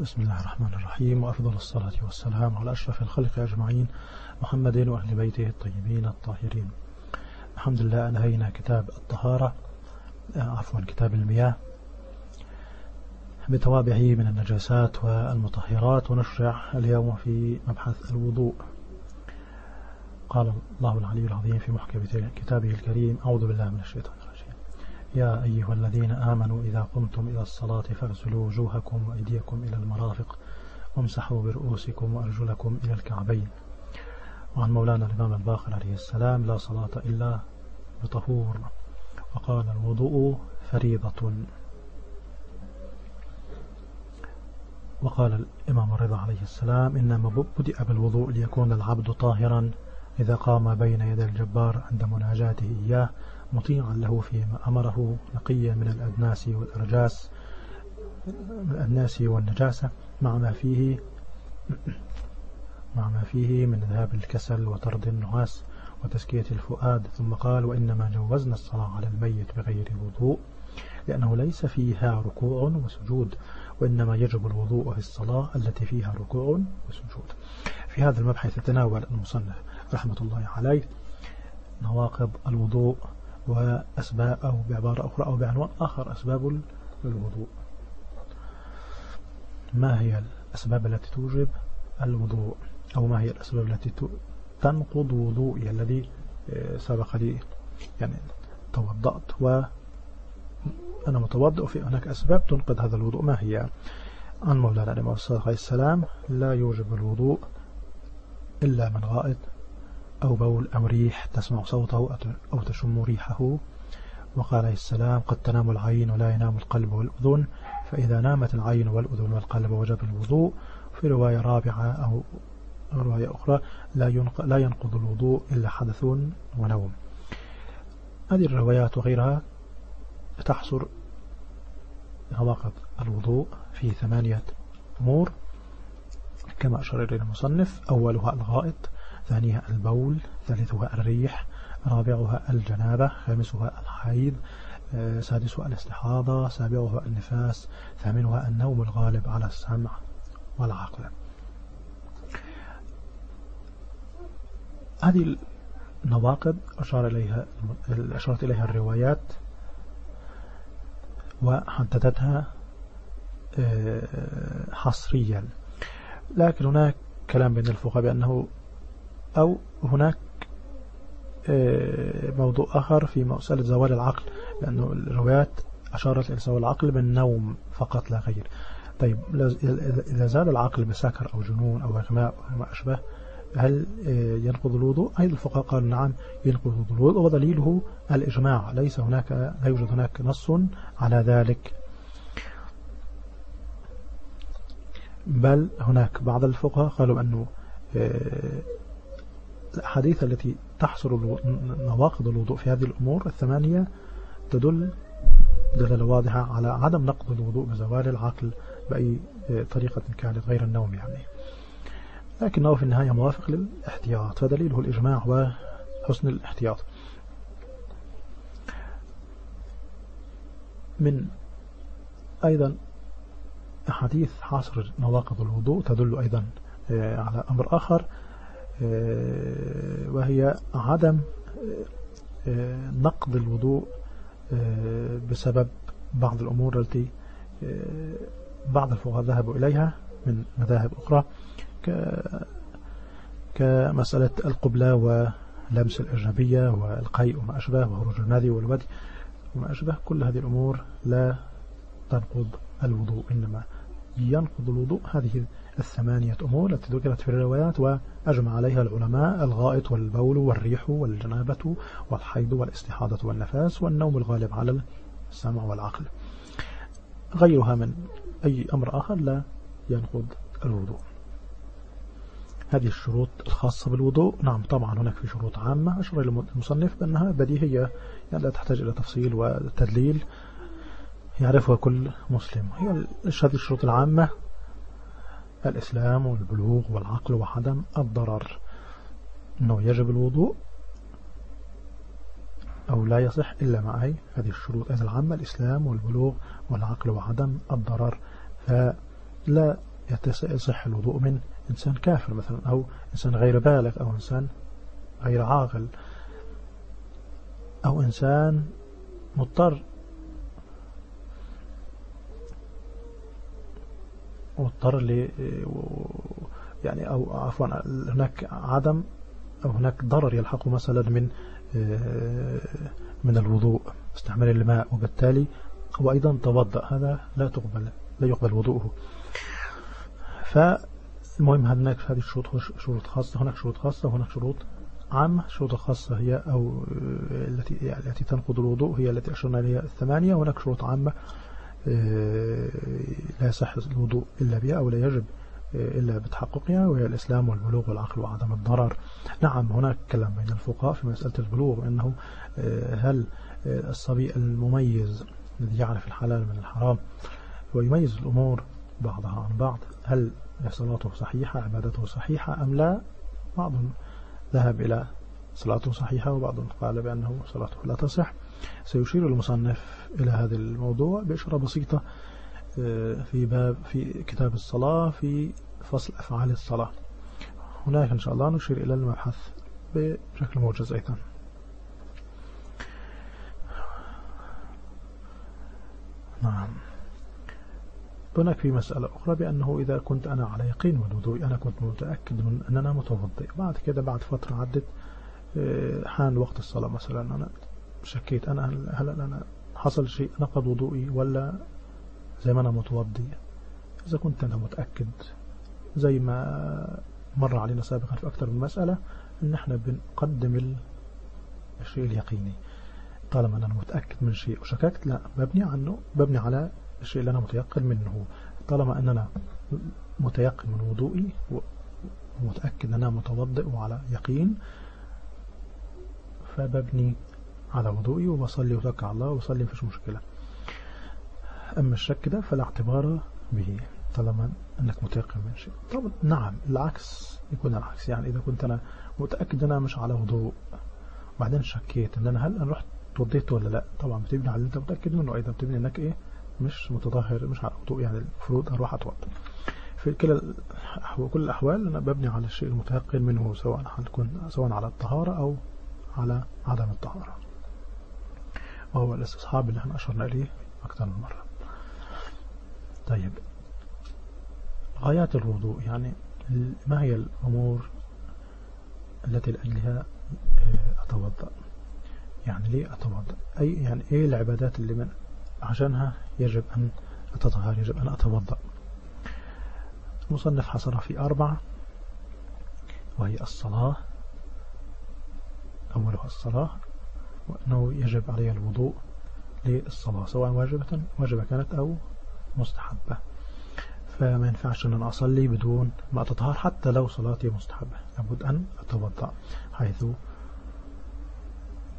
بسم الله الرحمن الرحيم وأفضل الصلاة والسلام على أشرف الخلق أجمعين محمد وأهل بيته الطيبين الطاهرين. الحمد لله أنهينا كتاب الطهارة عفوا كتاب المياه بتوابعه من النجاسات والمطهرات ونشرع اليوم في مبحث الوضوء. قال الله العلي العظيم في محكم كتابه الكريم أعوذ بالله من الشيطان يا أيها الذين آمنوا إذا قمتم إلى الصلاة فاغسلوا وجوهكم وأيديكم إلى المرافق وامسحوا برؤوسكم وأرجلكم إلى الكعبين. وعن مولانا الإمام الباقر عليه السلام لا صلاة إلا بطهور. وقال الوضوء فريضة. وقال الإمام الرضا عليه السلام إنما بدأ بالوضوء ليكون العبد طاهرا إذا قام بين يدي الجبار عند مناجاته إياه مطيعا له فيما أمره نقيا من الأدناس والأرجاس الأدناس والنجاسة مع ما فيه مع ما فيه من ذهاب الكسل وطرد النعاس وتزكية الفؤاد. ثم قال وإنما جوزنا الصلاة على الميت بغير وضوء لأنه ليس فيها ركوع وسجود وإنما يجب الوضوء في الصلاة التي فيها ركوع وسجود. في هذا المبحث يتناول المصنف رحمة الله عليه نواقض الوضوء وأسباب أو بعبارة أخرى أو بعنوان آخر أسباب الوضوء. ما هي الأسباب التي توجب الوضوء؟ أو ما هي الأسباب التي تنقض وضوئي الذي آه، سبق لي؟ يعني توضأت و أنا متوضأ في هناك أسباب تنقض هذا الوضوء. ما هي؟ عن مولانا الإمام الصادق عليه السلام لا يوجب الوضوء إلا من غائط أو بول أو ريح تسمع صوته أو تشم ريحه. وقال عليه السلام قد تنام العين ولا ينام القلب والأذن فإذا نامت العين والأذن والقلب وجب الوضوء. في رواية رابعة أو رواية أخرى لا لا ينقض الوضوء إلا حدث ونوم. هذه الروايات وغيرها تحصر نواقض الوضوء في ثمانية أمور. كما أشار إليه المصنف أولها الغائط ثانيها البول ثالثها الريح رابعها الجنابة خامسها الحيض آه، سادسها الاستحاضة سابعها النفاس ثامنها النوم الغالب على السمع والعقل. هذه النواقض أشار إليها أشارت إليها الروايات وحددتها آه، حصريا. لكن هناك كلام بين الفقهاء بأنه أو هناك آه، موضوع آخر في مسألة زوال العقل لأنه الروايات أشارت إلى زوال العقل بالنوم فقط لا غير. طيب إذا زال العقل بسكر أو جنون أو إغماء أو ما أشبه هل آه، ينقض الوضوء؟ أيضا الفقهاء قالوا نعم ينقض الوضوء ودليله الإجماع. ليس هناك لا يوجد هناك نص على ذلك. بل هناك بعض الفقهاء قالوا أنه آه، الأحاديث التي تحصر نواقض الوضوء في هذه الأمور الثمانية تدل دلالة واضحة على عدم نقض الوضوء بزوال العقل بأي طريقة كانت غير النوم يعني. لكنه في النهاية موافق للاحتياط فدليله الإجماع وحسن الاحتياط. من أيضا أحاديث حاصر نواقض الوضوء تدل أيضا آه، على أمر آخر آه، وهي عدم آه، نقض الوضوء آه، بسبب بعض الأمور التي بعض الفقهاء ذهبوا إليها من مذاهب أخرى كمسألة القبلة ولمس الأجنبية والقيء وما أشبه وخروج الماذي والودي وما أشبه كل هذه الأمور لا تنقض الوضوء إنما ينقض الوضوء. هذه الثمانية أمور التي ذكرت في الروايات وأجمع عليها العلماء الغائط والبول والريح والجنابة والحيض والاستحاضة والنفاس والنوم الغالب على السمع والعقل. غيرها من أي أمر آخر لا ينقض الوضوء. هذه الشروط الخاصة بالوضوء. نعم طبعا هناك في شروط عامة. أشر المصنف بأنها بديهية يعني لا تحتاج إلى تفصيل وتدليل. يعرفها كل مسلم. هي هذه الشروط العامة. الإسلام والبلوغ والعقل وعدم الضرر. أنه يجب الوضوء أو لا يصح إلا مع أي هذه الشروط. أيضا العامة الإسلام والبلوغ والعقل وعدم الضرر. لا يصح الوضوء من إنسان كافر مثلا أو إنسان غير بالغ أو إنسان غير عاقل أو إنسان مضطر مضطر ل يعني أو عفوا هناك عدم أو هناك ضرر يلحقه مثلا من من الوضوء استعمال الماء وبالتالي هو أيضا توضأ هذا لا تقبل لا يقبل وضوءه. فالمهم هناك هذه الشروط شروط خاصة هناك شروط خاصة وهناك شروط عامة. الشروط الخاصة هي أو التي يعني التي تنقض الوضوء هي التي أشرنا إليها الثمانية وهناك شروط عامة آه، لا يصح الوضوء إلا بها أو لا يجب آه، إلا بتحققها وهي الإسلام والبلوغ والعقل وعدم الضرر. نعم هناك كلام بين الفقهاء في مسألة البلوغ أنه آه، هل الصبي المميز الذي يعرف الحلال من الحرام ويميز الأمور بعضها عن بعض هل صلاته صحيحة عبادته صحيحة أم لا؟ بعض ذهب إلى صلاته صحيحة وبعض قال بأنه صلاته لا تصح. سيشير المصنف إلى هذا الموضوع بإشارة بسيطة آه، في باب في كتاب الصلاة في فصل أفعال الصلاة. هناك إن شاء الله نشير إلى المبحث بشكل موجز أيضا. نعم. هناك في مسألة أخرى بأنه إذا كنت أنا على يقين من أنا كنت متأكد من أن أنا متوضئ. بعد كده بعد فترة عدت آه، حان وقت الصلاة مثلا. أنا شكيت أنا هل أنا حصل شيء نقض وضوئي ولا زي ما أنا متوضي؟ إذا كنت أنا متأكد زي ما مر علينا سابقا في أكثر من مسألة أن إحنا بنقدم الشيء اليقيني. طالما أنا متأكد من شيء وشككت لا ببني عنه ببني على الشيء اللي أنا متيقن منه. طالما أننا متيقن من وضوئي ومتأكد أن أنا متوضئ وعلى يقين فببني على وضوئي وبصلي وتوكل على الله وبصلي مفيش مشكلة. أما الشك ده فلا اعتبار به طالما أنك متيقن من شيء. طبعا نعم العكس يكون العكس. يعني إذا كنت أنا متأكد أنا مش على وضوء وبعدين شكيت أن أنا هل أنا رحت توضيت ولا لأ؟ طبعا بتبني على اللي أنت متأكد منه. أيضا بتبني أنك إيه؟ مش متظاهر مش على وضوء. يعني المفروض أروح أتوضى. في كلا كل الأحوال أنا ببني على الشيء المتيقن منه سواء هتكون سواء على الطهارة أو على عدم الطهارة. وهو الأستصحاب اللي إحنا أشرنا إليه أكثر من مرة. طيب. غايات الوضوء يعني ما هي الأمور التي لأجلها آه، أتوضأ؟ يعني ليه أتوضأ؟ أي يعني إيه العبادات اللي من عشانها يجب أن أتطهر يجب أن أتوضأ؟ المصنف حصرها في أربعة وهي الصلاة أولها الصلاة وأنه يجب علي الوضوء للصلاة سواء واجبة واجبة كانت أو مستحبة. فما ينفعش أن أنا أصلي بدون ما أتطهر حتى لو صلاتي مستحبة. لابد أن أتوضأ حيث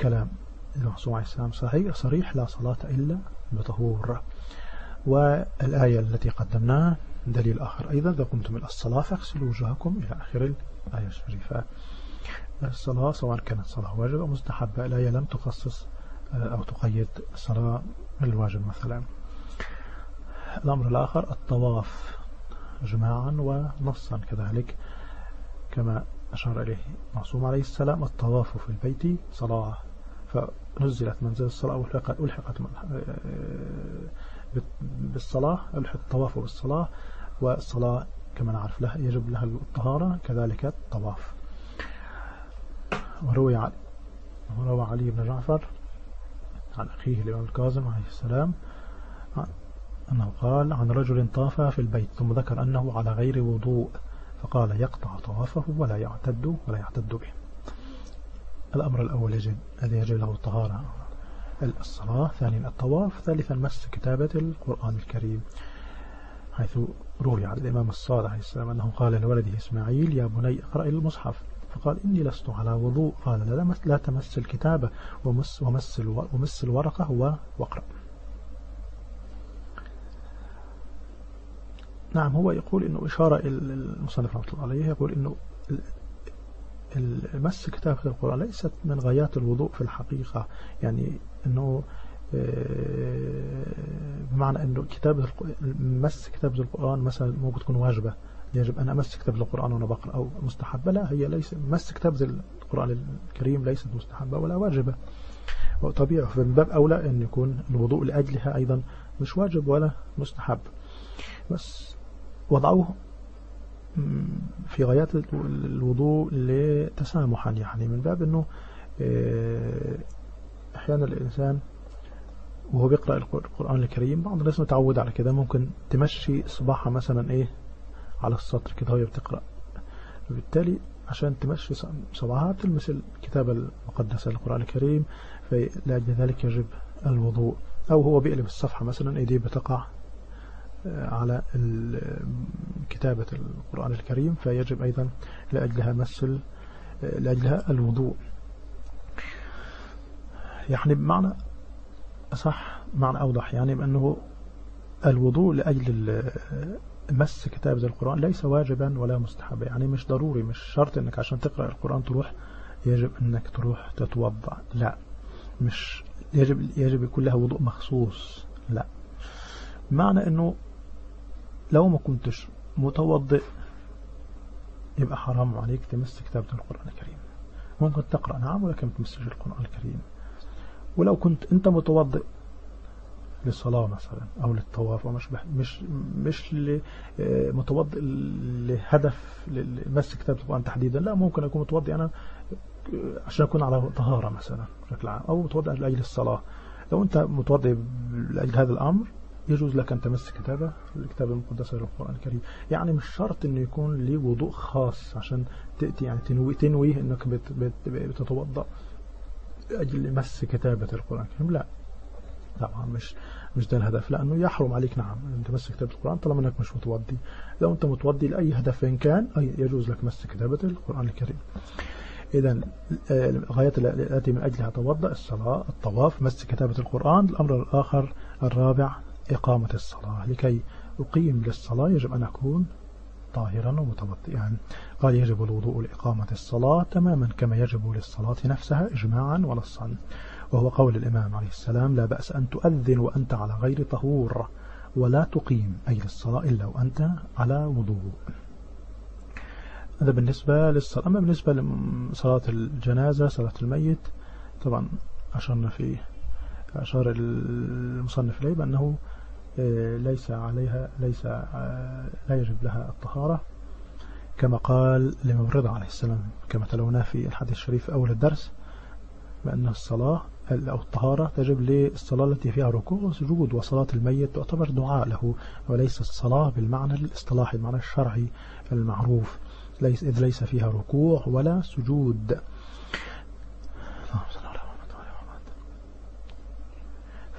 كلام المعصوم عليه السلام صحيح صريح لا صلاة إلا بطهور. والآية التي قدمناها دليل آخر أيضا إذا قمتم إلى الصلاة فاغسلوا وجوهكم إلى آخر الآية الشريفة. الصلاة سواء كانت صلاة واجبة أو مستحبة الآية لم تخصص آه، أو تقيد الصلاة الواجب مثلا. الأمر الآخر الطواف جماعا ونصا كذلك كما أشار إليه معصوم عليه السلام الطواف في البيت صلاة. فنزلت منزل الصلاة ألحقت ألحقت آه، بالصلاة ألحق الطواف بالصلاة والصلاة كما نعرف لها يجب لها الطهارة كذلك الطواف. وروي علي. وروى علي بن جعفر عن أخيه الإمام الكاظم عليه السلام أنه قال عن رجل طاف في البيت ثم ذكر أنه على غير وضوء فقال يقطع طوافه ولا يعتد ولا يعتد به. الأمر الأول يجب الذي يجب له الطهارة الصلاة. ثانيا الطواف. ثالثا مس كتابة القرآن الكريم حيث روي عن الإمام الصالح عليه السلام أنه قال لولده إسماعيل يا بني اقرأ المصحف. فقال إني لست على وضوء. قال لا, لا تمس الكتابة ومس, ومس, ومس الورقة واقرأ نعم هو يقول إنه إشارة المصنف رحمة الله عليه. يقول إنه المس كتابة القرآن ليست من غايات الوضوء في الحقيقة. يعني أنه بمعنى أنه كتابة مس كتابة القرآن مثلا ممكن تكون واجبة. يجب أن أمس كتاب القرآن وأنا بقرأ أو مستحبة لا هي ليس مس كتاب القرآن الكريم ليست مستحبة ولا واجبة. وطبيعي فمن باب أولى أن يكون الوضوء لأجلها أيضا مش واجب ولا مستحب. بس وضعوه في غايات الوضوء لتسامحا. يعني من باب أنه آه، أحيانا الإنسان وهو بيقرأ القرآن الكريم بعض الناس متعود على كده. ممكن تمشي صباحها مثلا إيه على السطر كده وهي بتقرأ. وبالتالي عشان تمشي صباحها تلمس الكتابة المقدسة للقرآن الكريم فلأجل ذلك يجب الوضوء. أو هو بيقلب الصفحة مثلا إيديه بتقع آه، على كتابة القرآن الكريم فيجب أيضا لأجلها مسل آه، لأجلها الوضوء. يعني بمعنى صح معنى أوضح يعني بأنه الوضوء لأجل مس كتابة القرآن ليس واجبا ولا مستحبا. يعني مش ضروري مش شرط إنك عشان تقرأ القرآن تروح يجب إنك تروح تتوضع لا. مش يجب يجب يكون لها وضوء مخصوص. لا. معنى إنه لو ما كنتش متوضئ يبقى حرام عليك تمس كتابة القرآن الكريم. ممكن تقرأ. نعم ولكن ما تمسش القرآن الكريم. ولو كنت أنت متوضئ للصلاة مثلا أو للطواف أو مش مش مش متوضئ لهدف لمس كتاب القرآن تحديدا. لا ممكن أكون متوضئ أنا عشان أكون على طهارة مثلا بشكل عام أو متوضئ لأجل الصلاة. لو أنت متوضئ لأجل هذا الأمر يجوز لك أن تمس كتابة الكتاب المقدس للقرآن الكريم. يعني مش شرط أنه يكون لي وضوء خاص عشان تأتي يعني تنوي, تنوي أنك بتتوضأ أجل مس كتابة القرآن الكريم. لا. طبعا مش مش ده الهدف. لأنه يحرم عليك نعم أن تمس كتابة القرآن طالما أنك مش متوضي. لو أنت متوضي لأي هدف إن كان يجوز لك مس كتابة القرآن الكريم. إذا الغايات التي من أجلها توضأ الصلاة الطواف مس كتابة القرآن. الأمر الآخر الرابع إقامة الصلاة. لكي أقيم للصلاة يجب أن أكون طاهرا ومتوضئا. قال يجب الوضوء لإقامة الصلاة تماما كما يجب للصلاة نفسها إجماعا ونصا وهو قول الإمام عليه السلام لا بأس أن تؤذن وأنت على غير طهور ولا تقيم أي للصلاة إلا وأنت على وضوء. هذا بالنسبة للصلاة. أما بالنسبة لصلاة الجنازة صلاة الميت طبعا أشرنا فيه أشار المصنف إليه بأنه آه، ليس عليها ليس آه، لا يجب لها الطهارة كما قال لمبرض عليه السلام كما تلوناه في الحديث الشريف أول الدرس بأن الصلاة أو الطهارة تجب للصلاة التي فيها ركوع وسجود وصلاة الميت تعتبر دعاء له وليس الصلاة بالمعنى الاصطلاحي المعنى الشرعي المعروف. ليس إذ ليس فيها ركوع ولا سجود.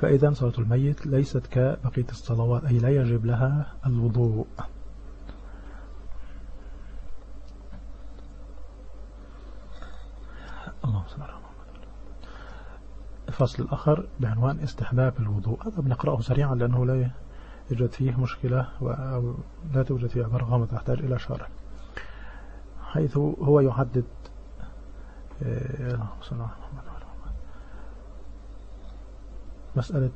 فإذا صلاة الميت ليست كبقية الصلوات أي لا يجب لها الوضوء. الفصل الآخر بعنوان استحباب الوضوء. هذا بنقرأه سريعا لأنه لا يوجد فيه مشكلة أو لا توجد فيه برغامة تحتاج إلى شرح. حيث هو يحدد آه، مسألة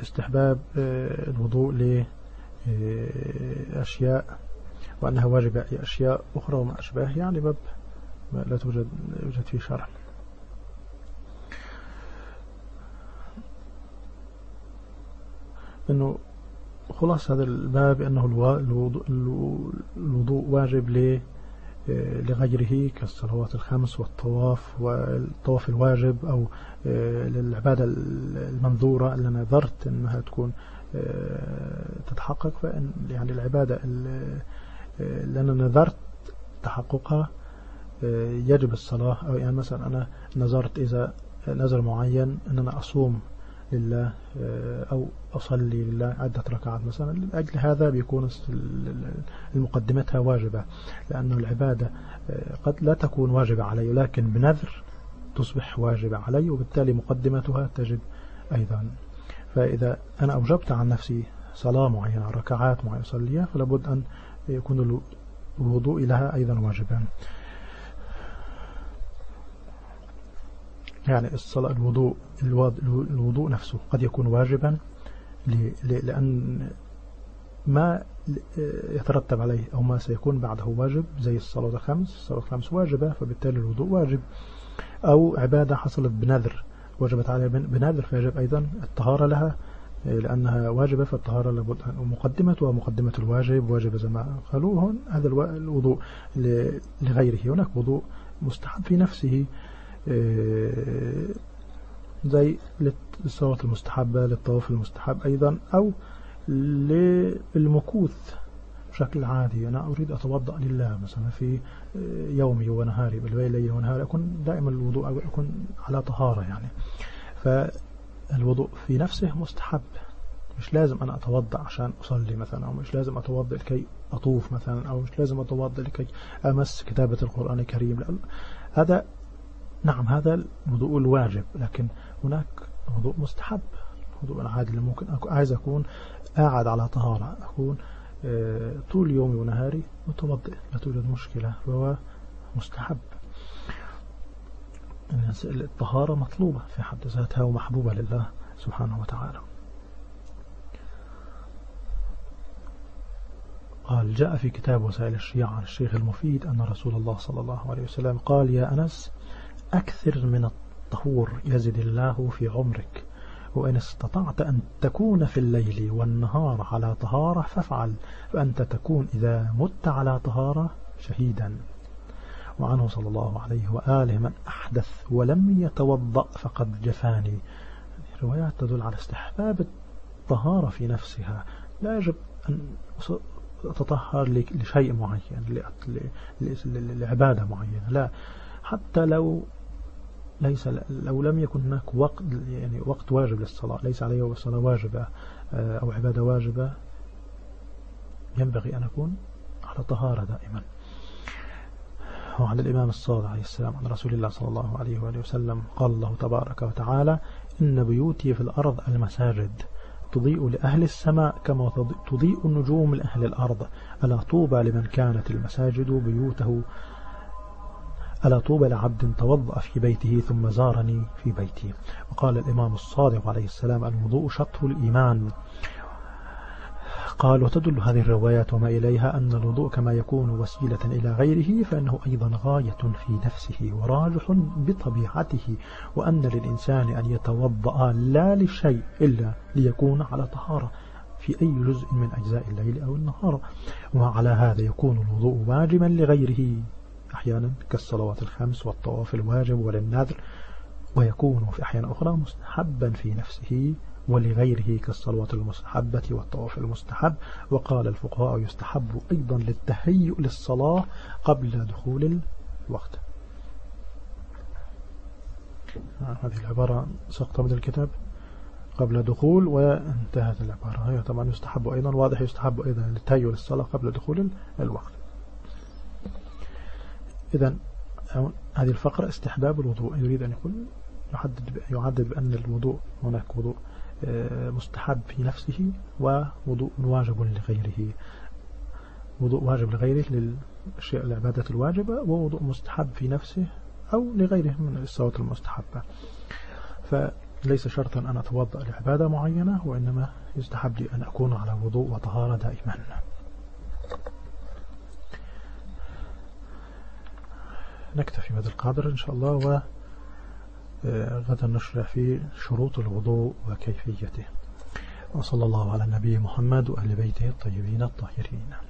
استحباب آه، الوضوء لأشياء آه، وأنها واجبة أشياء أخرى وما أشباه يعني باب لا توجد يوجد فيه شرح. أنه خلاص هذا الباب أنه الوضوء, الوضوء واجب لغيره كالصلوات الخمس والطواف والطواف الواجب أو آه، للعبادة المنظورة اللي نذرت أنها تكون آه، تتحقق. فإن يعني العبادة آه، اللي أنا نذرت تحققها يجب الصلاة. أو يعني مثلا أنا نظرت إذا نذر معين أن أنا أصوم. لله آه، أو أصلي لله عدة ركعات مثلا. لأجل هذا بيكون المقدمتها واجبة لأن العبادة آه، قد لا تكون واجبة علي لكن بنذر تصبح واجبة علي وبالتالي مقدمتها تجب أيضا. فإذا أنا أوجبت عن نفسي صلاة معينة ركعات معينة أصليها فلابد أن يكون الوضوء لها أيضا واجبا. يعني الصلاة الوضوء الوضوء نفسه قد يكون واجبا لأن ما يترتب عليه أو ما سيكون بعده واجب زي الصلاة الخمس الصلاة الخمس واجبة فبالتالي الوضوء واجب. أو عبادة حصلت بنذر وجبت عليها بنذر فيجب أيضا الطهارة لها لأنها واجبة فالطهارة لابد مقدمة ومقدمة الواجب واجب زي ما قالوا هون هذا الوضوء لغيره. هناك وضوء مستحب في نفسه زي للصلاة المستحبة للطواف المستحب أيضا أو للمكوث بشكل عادي. أنا أريد أتوضأ لله مثلا في آه، يومي ونهاري بالليل ونهاري أكون دائما الوضوء أكون على طهارة يعني. فالوضوء في نفسه مستحب. مش لازم أنا أتوضأ عشان أصلي مثلا أو مش لازم أتوضأ لكي أطوف مثلا أو مش لازم أتوضأ لكي أمس كتابة القرآن الكريم. هذا نعم هذا الوضوء الواجب لكن هناك وضوء مستحب الوضوء العادي اللي ممكن أكون عايز أكون قاعد على طهارة أكون آه، طول يومي ونهاري متوضئ لا توجد مشكلة فهو مستحب. الطهارة مطلوبة في حد ذاتها ومحبوبة لله سبحانه وتعالى. قال جاء في كتاب وسائل الشيعة عن الشيخ المفيد أن رسول الله صلى الله عليه وسلم قال يا أنس أكثر من الطهور يزد الله في عمرك وإن استطعت أن تكون في الليل والنهار على طهارة فافعل فأنت تكون إذا مت على طهارة شهيدا. وعنه صلى الله عليه وآله من أحدث ولم يتوضأ فقد جفاني. روايات تدل على استحباب الطهارة في نفسها. لا يجب أن أتطهر لشيء معين لعبادة معينة لا. حتى لو ليس لو لم يكن هناك وقت يعني وقت واجب للصلاة ليس عليه الصلاة واجبة آه، أو عبادة واجبة ينبغي أن أكون على طهارة دائما. وعن الإمام الصادق عليه السلام عن رسول الله صلى الله عليه وآله وسلم قال الله تبارك وتعالى إن بيوتي في الأرض المساجد تضيء لأهل السماء كما تضيء النجوم لأهل الأرض. ألا طوبى لمن كانت المساجد بيوته ألا طوبى لعبد توضأ في بيته ثم زارني في بيتي. وقال الإمام الصادق عليه السلام الوضوء شطر الإيمان. قال وتدل هذه الروايات وما إليها أن الوضوء كما يكون وسيلة إلى غيره فإنه أيضا غاية في نفسه وراجح بطبيعته وأن للإنسان أن يتوضأ لا لشيء إلا ليكون على طهارة في أي جزء من أجزاء الليل أو النهار. وعلى هذا يكون الوضوء واجبا لغيره. أحيانا كالصلوات الخمس والطواف الواجب وللنذر ويكون في أحيان أخرى مستحبا في نفسه ولغيره كالصلوات المستحبة والطواف المستحب. وقال الفقهاء يستحب أيضا للتهيؤ للصلاة قبل دخول الوقت. هذه العبارة سقط من الكتاب قبل دخول وانتهت العبارة. هي طبعا يستحب أيضا واضح يستحب أيضا للتهيؤ للصلاة قبل دخول الوقت. إذا هذه الفقرة استحباب الوضوء. يريد أن يقول يحدد يعدد بأن الوضوء هناك وضوء آه، مستحب في نفسه ووضوء واجب لغيره. وضوء واجب لغيره للأشياء العبادات الواجبة ووضوء مستحب في نفسه أو لغيره من الصلاة المستحبة فليس شرطا أن أتوضأ لعبادة معينة وإنما يستحب لي أن أكون على وضوء وطهارة دائما. نكتفي بهذا القدر إن شاء الله و آه، نشرح في شروط الوضوء وكيفيته. وصلى الله على النبي محمد وأهل بيته الطيبين الطاهرين.